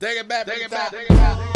Take it back. Take it back. Take it back.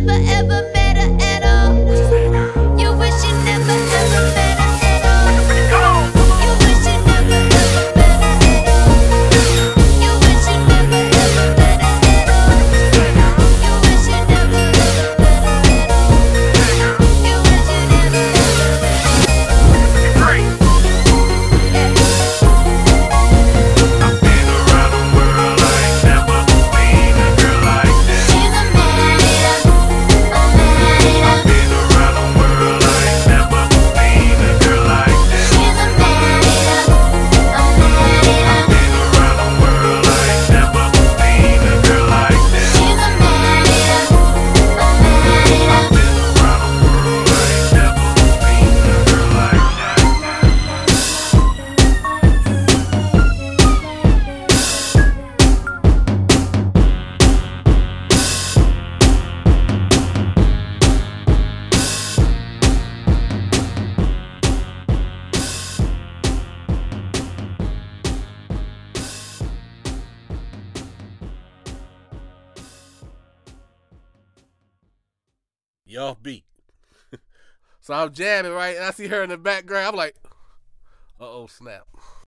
never ever y'all beat. so I'm jamming right, and I see her in the background. I'm like, uh oh, snap.